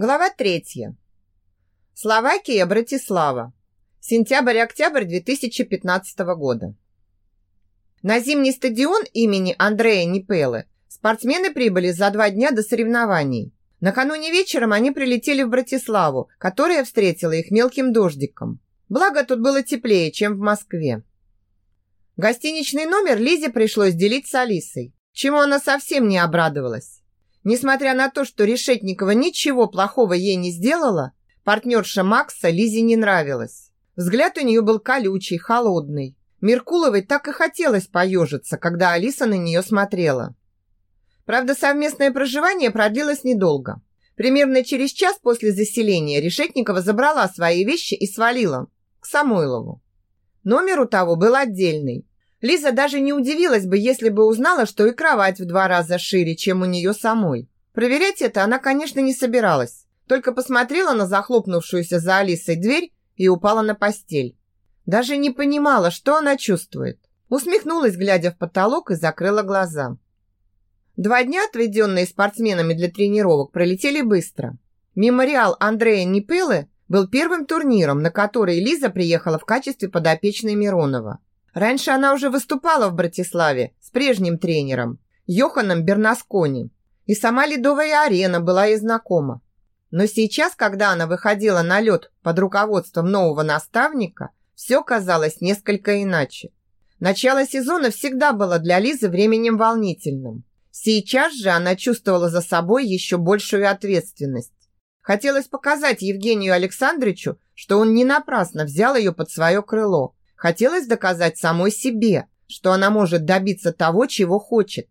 Глава третья. Словакия, Братислава. Сентябрь-октябрь 2015 года. На зимний стадион имени Андрея Нипелы спортсмены прибыли за два дня до соревнований. Накануне вечером они прилетели в Братиславу, которая встретила их мелким дождиком. Благо, тут было теплее, чем в Москве. Гостиничный номер Лизе пришлось делить с Алисой, чему она совсем не обрадовалась. Несмотря на то, что Решетникова ничего плохого ей не сделала, партнерша Макса Лизе не нравилась. Взгляд у нее был колючий, холодный. Меркуловой так и хотелось поежиться, когда Алиса на нее смотрела. Правда, совместное проживание продлилось недолго. Примерно через час после заселения Решетникова забрала свои вещи и свалила к Самойлову. Номер у того был отдельный, Лиза даже не удивилась бы, если бы узнала, что и кровать в два раза шире, чем у нее самой. Проверять это она, конечно, не собиралась. Только посмотрела на захлопнувшуюся за Алисой дверь и упала на постель. Даже не понимала, что она чувствует. Усмехнулась, глядя в потолок, и закрыла глаза. Два дня, отведенные спортсменами для тренировок, пролетели быстро. Мемориал Андрея Непелы был первым турниром, на который Лиза приехала в качестве подопечной Миронова. Раньше она уже выступала в Братиславе с прежним тренером, Йоханом Бернаскони. И сама ледовая арена была ей знакома. Но сейчас, когда она выходила на лед под руководством нового наставника, все казалось несколько иначе. Начало сезона всегда было для Лизы временем волнительным. Сейчас же она чувствовала за собой еще большую ответственность. Хотелось показать Евгению Александровичу, что он не напрасно взял ее под свое крыло, Хотелось доказать самой себе, что она может добиться того, чего хочет.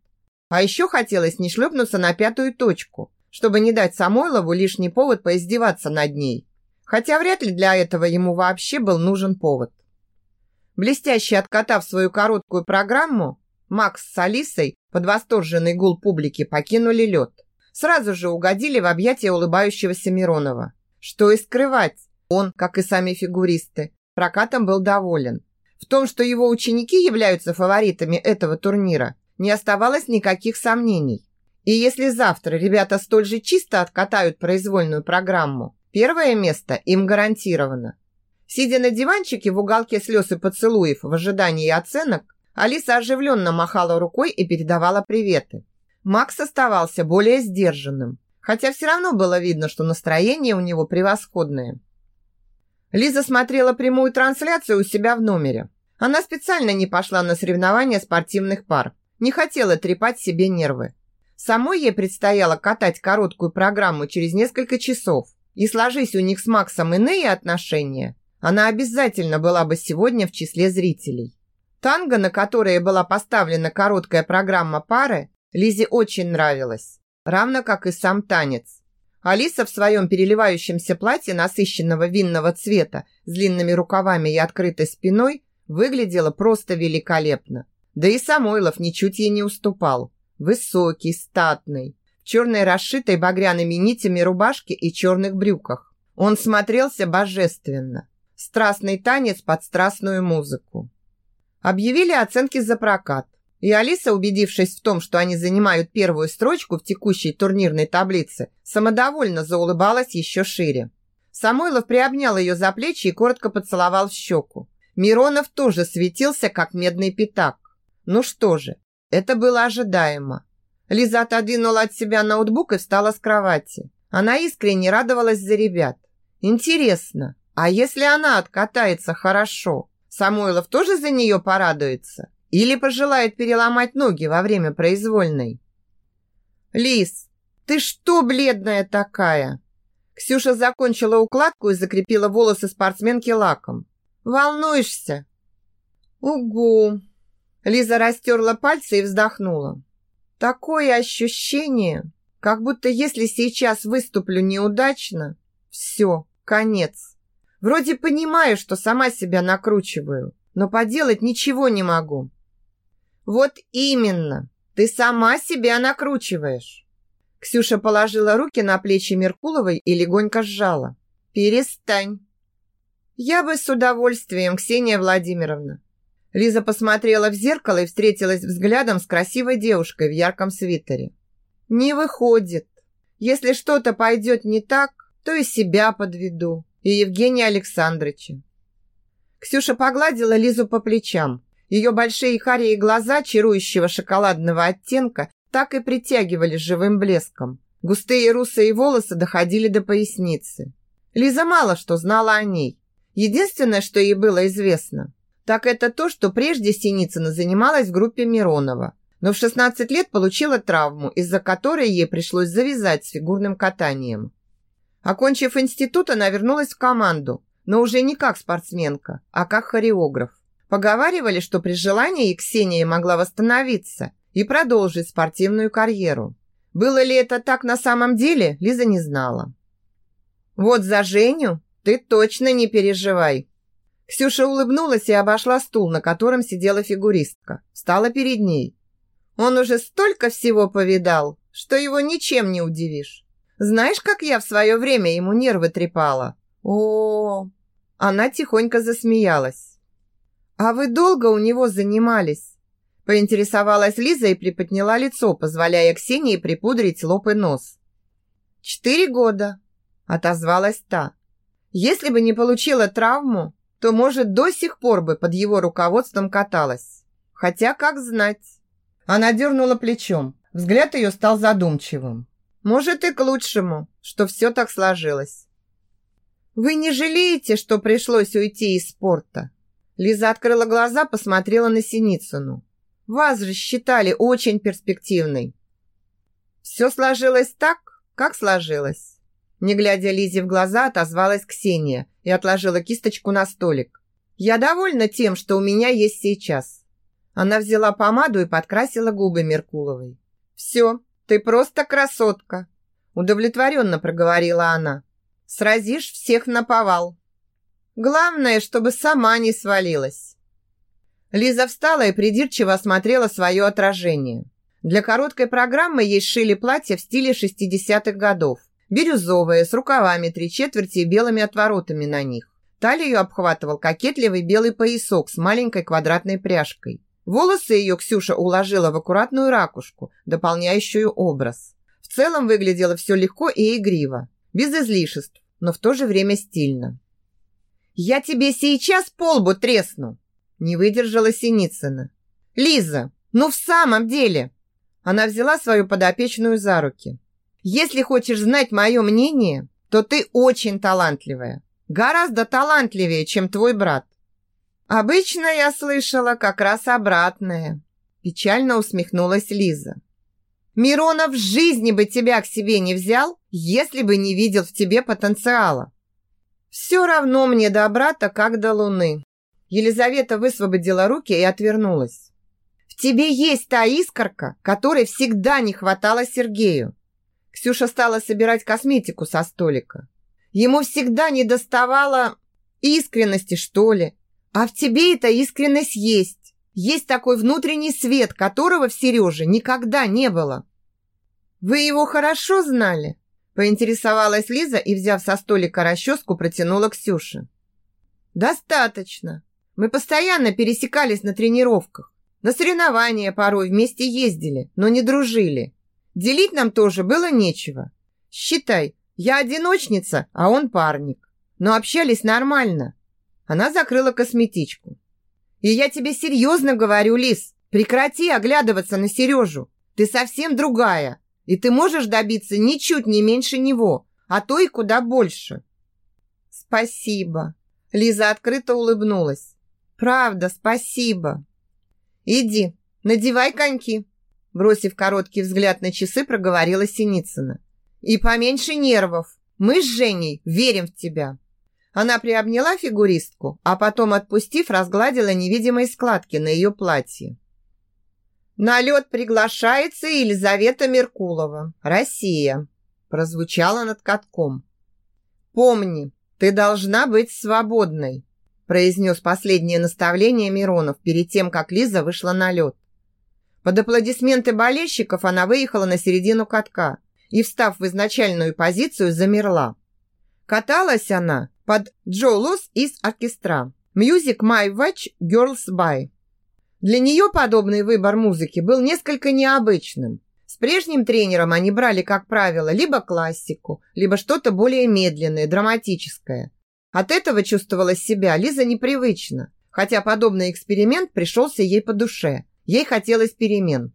А еще хотелось не шлепнуться на пятую точку, чтобы не дать Самойлову лишний повод поиздеваться над ней. Хотя вряд ли для этого ему вообще был нужен повод. Блестяще откатав свою короткую программу, Макс с Алисой под восторженный гул публики покинули лед. Сразу же угодили в объятия улыбающегося Миронова. Что и скрывать, он, как и сами фигуристы, Прокатом был доволен. В том, что его ученики являются фаворитами этого турнира, не оставалось никаких сомнений. И если завтра ребята столь же чисто откатают произвольную программу, первое место им гарантировано. Сидя на диванчике в уголке слез и поцелуев в ожидании оценок, Алиса оживленно махала рукой и передавала приветы. Макс оставался более сдержанным, хотя все равно было видно, что настроение у него превосходное. Лиза смотрела прямую трансляцию у себя в номере. Она специально не пошла на соревнования спортивных пар. Не хотела трепать себе нервы. Самой ей предстояло катать короткую программу через несколько часов. И сложись у них с Максом иные отношения, она обязательно была бы сегодня в числе зрителей. Танго, на которое была поставлена короткая программа пары, Лизе очень нравилась, равно как и сам танец. Алиса в своем переливающемся платье насыщенного винного цвета с длинными рукавами и открытой спиной выглядела просто великолепно. Да и Самойлов ничуть ей не уступал. Высокий, статный, в черной расшитой багряными нитями рубашке и черных брюках. Он смотрелся божественно. Страстный танец под страстную музыку. Объявили оценки за прокат. И Алиса, убедившись в том, что они занимают первую строчку в текущей турнирной таблице, самодовольно заулыбалась еще шире. Самойлов приобнял ее за плечи и коротко поцеловал в щеку. Миронов тоже светился, как медный пятак. Ну что же, это было ожидаемо. Лиза отодвинула от себя ноутбук и встала с кровати. Она искренне радовалась за ребят. Интересно, а если она откатается хорошо, Самойлов тоже за нее порадуется? Или пожелает переломать ноги во время произвольной. «Лис, ты что бледная такая?» Ксюша закончила укладку и закрепила волосы спортсменки лаком. «Волнуешься?» «Угу!» Лиза растерла пальцы и вздохнула. «Такое ощущение, как будто если сейчас выступлю неудачно, все, конец. Вроде понимаю, что сама себя накручиваю, но поделать ничего не могу. Вот именно. Ты сама себя накручиваешь. Ксюша положила руки на плечи Меркуловой и легонько сжала. Перестань. Я бы с удовольствием, Ксения Владимировна. Лиза посмотрела в зеркало и встретилась взглядом с красивой девушкой в ярком свитере. Не выходит. Если что-то пойдет не так, то и себя подведу, и Евгения Александровича. Ксюша погладила Лизу по плечам. Ее большие харие глаза, чарующего шоколадного оттенка, так и притягивали живым блеском. Густые русые волосы доходили до поясницы. Лиза мало что знала о ней. Единственное, что ей было известно, так это то, что прежде Синицына занималась в группе Миронова, но в 16 лет получила травму, из-за которой ей пришлось завязать с фигурным катанием. Окончив институт, она вернулась в команду, но уже не как спортсменка, а как хореограф. Поговаривали, что при желании Ксения могла восстановиться и продолжить спортивную карьеру. Было ли это так на самом деле, Лиза не знала. «Вот за Женю ты точно не переживай!» Ксюша улыбнулась и обошла стул, на котором сидела фигуристка. Стала перед ней. Он уже столько всего повидал, что его ничем не удивишь. Знаешь, как я в свое время ему нервы трепала? О, -о, -о. Она тихонько засмеялась. А вы долго у него занимались? Поинтересовалась Лиза и приподняла лицо, позволяя Ксении припудрить лоб и нос. «Четыре года», – отозвалась та. «Если бы не получила травму, то, может, до сих пор бы под его руководством каталась. Хотя, как знать». Она дернула плечом. Взгляд ее стал задумчивым. «Может, и к лучшему, что все так сложилось». «Вы не жалеете, что пришлось уйти из спорта?» Лиза открыла глаза, посмотрела на Синицыну. Вас же считали очень перспективной. Все сложилось так, как сложилось. Не глядя Лизе в глаза, отозвалась Ксения и отложила кисточку на столик. Я довольна тем, что у меня есть сейчас. Она взяла помаду и подкрасила губы Меркуловой. Все, ты просто красотка, удовлетворенно проговорила она. Сразишь всех на повал. Главное, чтобы сама не свалилась. Лиза встала и придирчиво осмотрела свое отражение. Для короткой программы ей сшили платье в стиле 60-х годов. Бирюзовое, с рукавами три четверти и белыми отворотами на них. Талию обхватывал кокетливый белый поясок с маленькой квадратной пряжкой. Волосы ее Ксюша уложила в аккуратную ракушку, дополняющую образ. В целом выглядело все легко и игриво, без излишеств, но в то же время стильно. «Я тебе сейчас полбу тресну!» Не выдержала Синицына. «Лиза, ну в самом деле!» Она взяла свою подопечную за руки. «Если хочешь знать мое мнение, то ты очень талантливая. Гораздо талантливее, чем твой брат». «Обычно я слышала как раз обратное», печально усмехнулась Лиза. «Миронов в жизни бы тебя к себе не взял, если бы не видел в тебе потенциала. Все равно мне до брата, как до луны. Елизавета высвободила руки и отвернулась. «В тебе есть та искорка, которой всегда не хватало Сергею». Ксюша стала собирать косметику со столика. Ему всегда не доставало искренности, что ли. А в тебе эта искренность есть. Есть такой внутренний свет, которого в Сереже никогда не было. «Вы его хорошо знали?» Поинтересовалась Лиза и, взяв со столика расческу, протянула Ксюше. «Достаточно. Мы постоянно пересекались на тренировках. На соревнования порой вместе ездили, но не дружили. Делить нам тоже было нечего. Считай, я одиночница, а он парник. Но общались нормально. Она закрыла косметичку. И я тебе серьезно говорю, Лис, прекрати оглядываться на Сережу. Ты совсем другая, и ты можешь добиться ничуть не меньше него, а то и куда больше. Спасибо. Лиза открыто улыбнулась. Правда, спасибо. Иди, надевай коньки. Бросив короткий взгляд на часы, проговорила Синицына. И поменьше нервов. Мы с Женей верим в тебя. Она приобняла фигуристку, а потом, отпустив, разгладила невидимые складки на ее платье. На лед приглашается Елизавета Меркулова. Россия. Прозвучало над катком. Помни, ты должна быть свободной произнес последнее наставление Миронов перед тем, как Лиза вышла на лед. Под аплодисменты болельщиков она выехала на середину катка и, встав в изначальную позицию, замерла. Каталась она под «Джолус из оркестра» «Music My Watch Girls By». Для нее подобный выбор музыки был несколько необычным. С прежним тренером они брали, как правило, либо классику, либо что-то более медленное, драматическое. От этого чувствовала себя Лиза непривычно, хотя подобный эксперимент пришелся ей по душе. Ей хотелось перемен.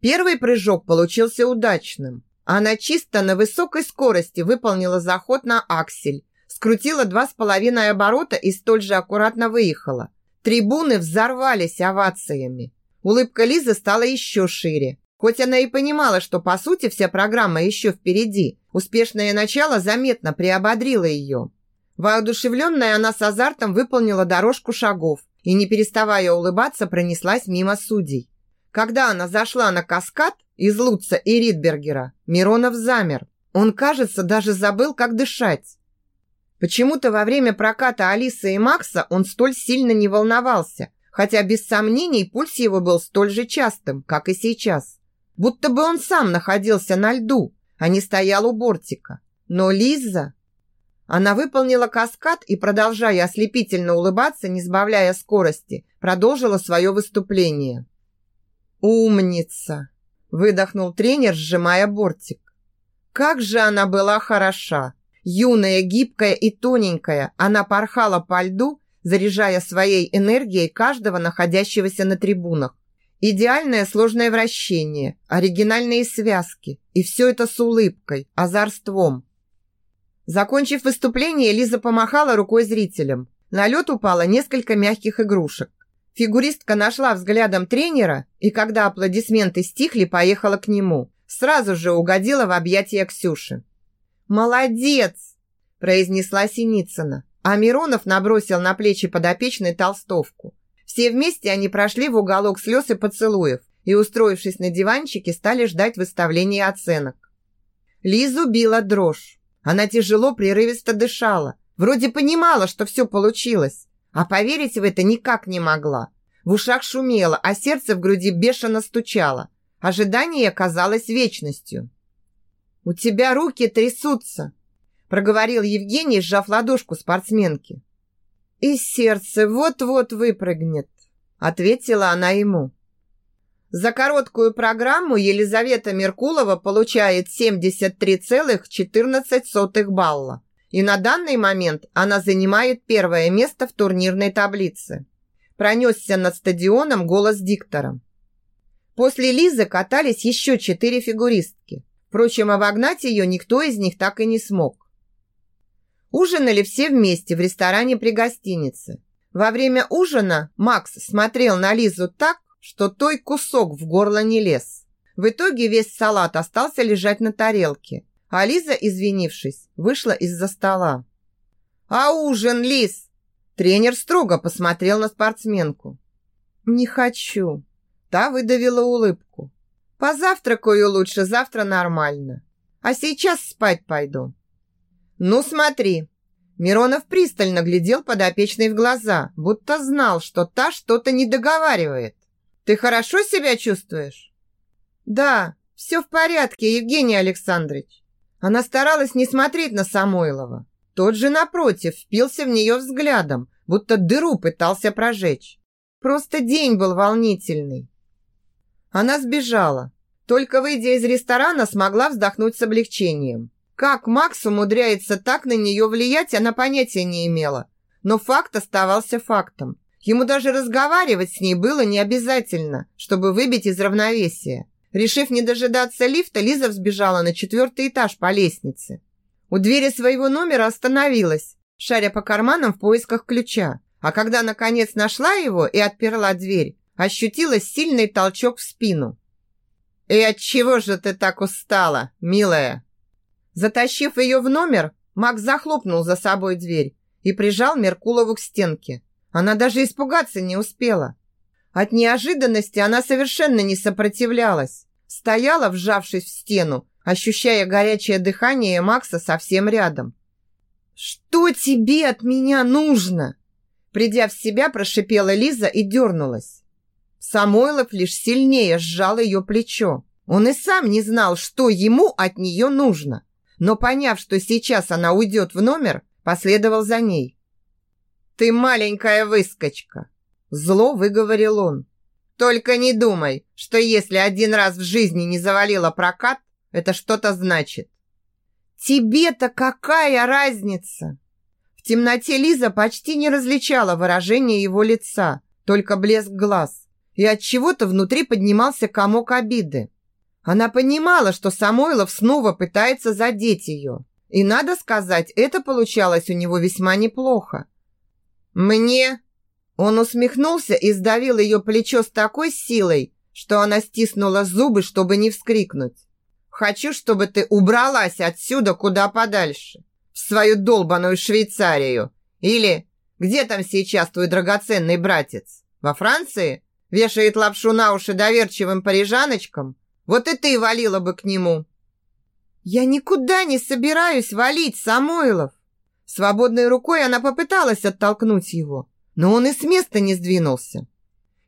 Первый прыжок получился удачным. Она чисто на высокой скорости выполнила заход на аксель, скрутила два с половиной оборота и столь же аккуратно выехала. Трибуны взорвались овациями. Улыбка Лизы стала еще шире. Хоть она и понимала, что по сути вся программа еще впереди, успешное начало заметно приободрило ее. Воодушевленная она с азартом выполнила дорожку шагов и, не переставая улыбаться, пронеслась мимо судей. Когда она зашла на каскад из Лутца и Ридбергера, Миронов замер. Он, кажется, даже забыл, как дышать. Почему-то во время проката Алисы и Макса он столь сильно не волновался, хотя без сомнений пульс его был столь же частым, как и сейчас. Будто бы он сам находился на льду, а не стоял у бортика. Но Лиза... Она выполнила каскад и, продолжая ослепительно улыбаться, не сбавляя скорости, продолжила свое выступление. «Умница!» – выдохнул тренер, сжимая бортик. «Как же она была хороша! Юная, гибкая и тоненькая, она порхала по льду, заряжая своей энергией каждого находящегося на трибунах. Идеальное сложное вращение, оригинальные связки. И все это с улыбкой, озорством. Закончив выступление, Лиза помахала рукой зрителям. На лед упало несколько мягких игрушек. Фигуристка нашла взглядом тренера и, когда аплодисменты стихли, поехала к нему. Сразу же угодила в объятия Ксюши. «Молодец!» – произнесла Синицына. А Миронов набросил на плечи подопечной толстовку. Все вместе они прошли в уголок слез и поцелуев и, устроившись на диванчике, стали ждать выставления оценок. Лизу била дрожь. Она тяжело, прерывисто дышала. Вроде понимала, что все получилось. А поверить в это никак не могла. В ушах шумело, а сердце в груди бешено стучало. Ожидание казалось вечностью. «У тебя руки трясутся», – проговорил Евгений, сжав ладошку спортсменки. «И сердце вот-вот выпрыгнет», – ответила она ему. За короткую программу Елизавета Меркулова получает 73,14 балла. И на данный момент она занимает первое место в турнирной таблице. Пронесся над стадионом голос диктора. После Лизы катались еще четыре фигуристки. Впрочем, обогнать ее никто из них так и не смог. Ужинали все вместе в ресторане при гостинице. Во время ужина Макс смотрел на Лизу так, что той кусок в горло не лез. В итоге весь салат остался лежать на тарелке, а Лиза, извинившись, вышла из-за стола. «А ужин, Лиз?» Тренер строго посмотрел на спортсменку. «Не хочу». Та выдавила улыбку. «Позавтракаю лучше, завтра нормально. А сейчас спать пойду». «Ну смотри». Миронов пристально глядел подопечной в глаза, будто знал, что та что-то не договаривает. «Ты хорошо себя чувствуешь?» «Да, все в порядке, Евгений Александрович». Она старалась не смотреть на Самойлова. Тот же, напротив, впился в нее взглядом, будто дыру пытался прожечь. Просто день был волнительный. Она сбежала. Только выйдя из ресторана, смогла вздохнуть с облегчением. Как Макс умудряется так на нее влиять, она понятия не имела. Но факт оставался фактом. Ему даже разговаривать с ней было не обязательно, чтобы выбить из равновесия. Решив не дожидаться лифта, Лиза взбежала на четвертый этаж по лестнице. У двери своего номера остановилась, шаря по карманам в поисках ключа. А когда наконец нашла его и отперла дверь, ощутила сильный толчок в спину. «И от чего же ты так устала, милая?» Затащив ее в номер, Макс захлопнул за собой дверь и прижал Меркулову к стенке. Она даже испугаться не успела. От неожиданности она совершенно не сопротивлялась. Стояла, вжавшись в стену, ощущая горячее дыхание Макса совсем рядом. «Что тебе от меня нужно?» Придя в себя, прошипела Лиза и дернулась. Самойлов лишь сильнее сжал ее плечо. Он и сам не знал, что ему от нее нужно. Но поняв, что сейчас она уйдет в номер, последовал за ней. «Ты маленькая выскочка!» Зло выговорил он. Только не думай, что если один раз в жизни не завалила прокат, это что-то значит. Тебе-то какая разница? В темноте Лиза почти не различала выражение его лица, только блеск глаз. И от чего-то внутри поднимался комок обиды. Она понимала, что Самойлов снова пытается задеть ее. И надо сказать, это получалось у него весьма неплохо. Мне он усмехнулся и сдавил ее плечо с такой силой, что она стиснула зубы, чтобы не вскрикнуть. Хочу, чтобы ты убралась отсюда куда подальше, в свою долбаную Швейцарию. Или где там сейчас твой драгоценный братец? Во Франции? Вешает лапшу на уши доверчивым парижаночкам? Вот и ты валила бы к нему. Я никуда не собираюсь валить, Самойлов. Свободной рукой она попыталась оттолкнуть его, но он и с места не сдвинулся.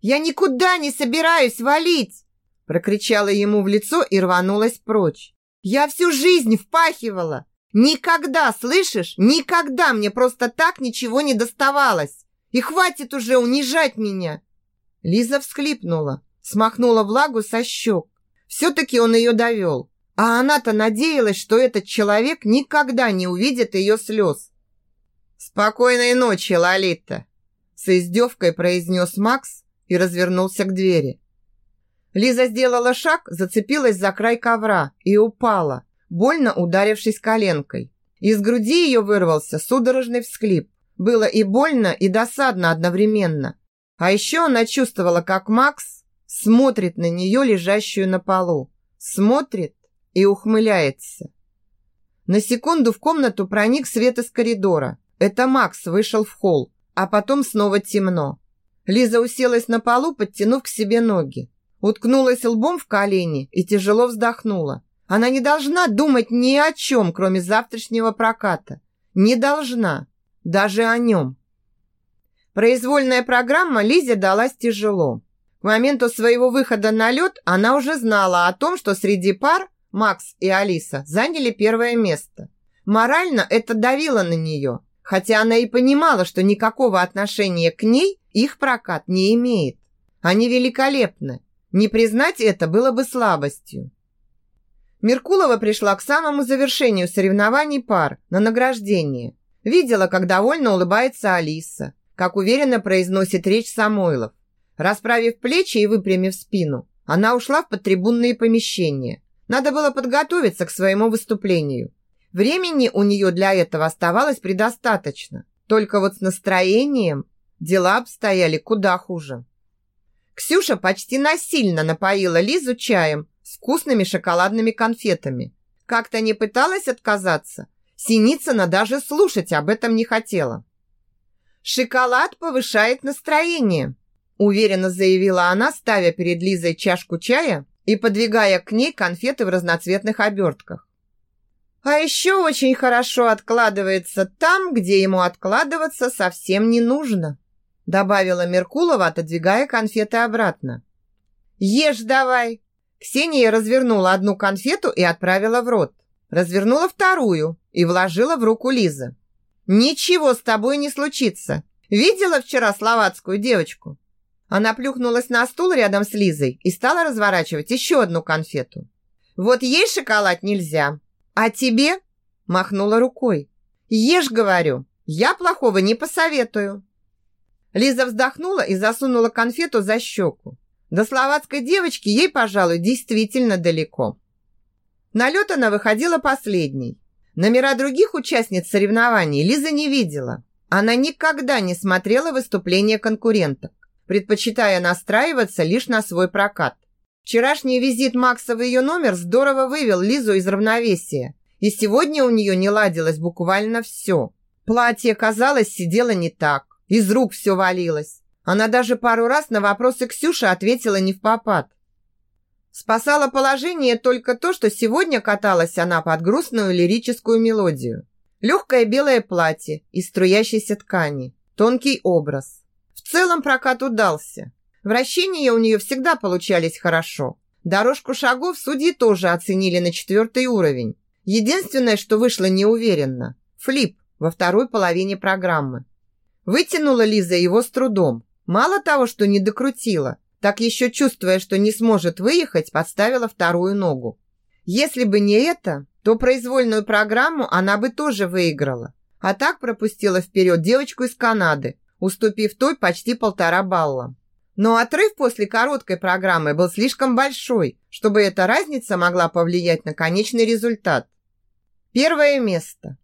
Я никуда не собираюсь валить прокричала ему в лицо и рванулась прочь. Я всю жизнь впахивала. Никогда, слышишь? Никогда мне просто так ничего не доставалось. И хватит уже унижать меня. Лиза всхлипнула, смахнула влагу со щек. Все-таки он ее довел. А она-то надеялась, что этот человек никогда не увидит ее слез. «Спокойной ночи, Лолита!» С издевкой произнес Макс и развернулся к двери. Лиза сделала шаг, зацепилась за край ковра и упала, больно ударившись коленкой. Из груди ее вырвался судорожный всхлип. Было и больно, и досадно одновременно. А еще она чувствовала, как Макс смотрит на нее, лежащую на полу. Смотрит и ухмыляется. На секунду в комнату проник свет из коридора. Это Макс вышел в холл, а потом снова темно. Лиза уселась на полу, подтянув к себе ноги. Уткнулась лбом в колени и тяжело вздохнула. Она не должна думать ни о чем, кроме завтрашнего проката. Не должна. Даже о нем. Произвольная программа Лизе далась тяжело. К моменту своего выхода на лед она уже знала о том, что среди пар Макс и Алиса заняли первое место. Морально это давило на нее, хотя она и понимала, что никакого отношения к ней их прокат не имеет. Они великолепны, не признать это было бы слабостью. Меркулова пришла к самому завершению соревнований пар на награждение. Видела, как довольно улыбается Алиса, как уверенно произносит речь Самойлов. Расправив плечи и выпрямив спину, она ушла в подтрибунные помещения. Надо было подготовиться к своему выступлению. Времени у нее для этого оставалось предостаточно. Только вот с настроением дела обстояли куда хуже. Ксюша почти насильно напоила Лизу чаем с вкусными шоколадными конфетами. Как-то не пыталась отказаться. Синицына даже слушать об этом не хотела. «Шоколад повышает настроение», уверенно заявила она, ставя перед Лизой чашку чая и подвигая к ней конфеты в разноцветных обертках. А еще очень хорошо откладывается там, где ему откладываться совсем не нужно добавила Меркулова, отодвигая конфеты обратно. Ешь давай. Ксения развернула одну конфету и отправила в рот. Развернула вторую и вложила в руку Лизы. Ничего с тобой не случится. Видела вчера словацкую девочку? Она плюхнулась на стул рядом с Лизой и стала разворачивать еще одну конфету. Вот ей шоколад нельзя. А тебе? Махнула рукой. Ешь, говорю. Я плохого не посоветую. Лиза вздохнула и засунула конфету за щеку. До словацкой девочки ей, пожалуй, действительно далеко. На лед она выходила последней. Номера других участниц соревнований Лиза не видела. Она никогда не смотрела выступления конкуренток, предпочитая настраиваться лишь на свой прокат. Вчерашний визит Макса в ее номер здорово вывел Лизу из равновесия. И сегодня у нее не ладилось буквально все. Платье, казалось, сидело не так. Из рук все валилось. Она даже пару раз на вопросы Ксюши ответила не в попад. Спасало положение только то, что сегодня каталась она под грустную лирическую мелодию. Легкое белое платье из струящейся ткани, тонкий образ. В целом прокат удался. Вращения у нее всегда получались хорошо. Дорожку шагов судьи тоже оценили на четвертый уровень. Единственное, что вышло неуверенно – флип во второй половине программы. Вытянула Лиза его с трудом. Мало того, что не докрутила, так еще чувствуя, что не сможет выехать, подставила вторую ногу. Если бы не это, то произвольную программу она бы тоже выиграла. А так пропустила вперед девочку из Канады, уступив той почти полтора балла. Но отрыв после короткой программы был слишком большой, чтобы эта разница могла повлиять на конечный результат. Первое место.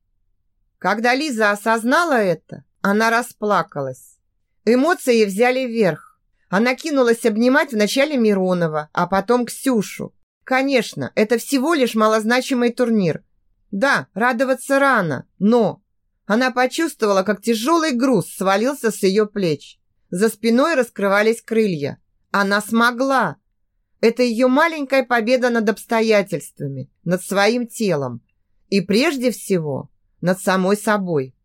Когда Лиза осознала это, она расплакалась. Эмоции взяли верх. Она кинулась обнимать вначале Миронова, а потом Ксюшу. Конечно, это всего лишь малозначимый турнир. Да, радоваться рано, но... Она почувствовала, как тяжелый груз свалился с ее плеч. За спиной раскрывались крылья. Она смогла. Это ее маленькая победа над обстоятельствами, над своим телом и прежде всего над самой собой.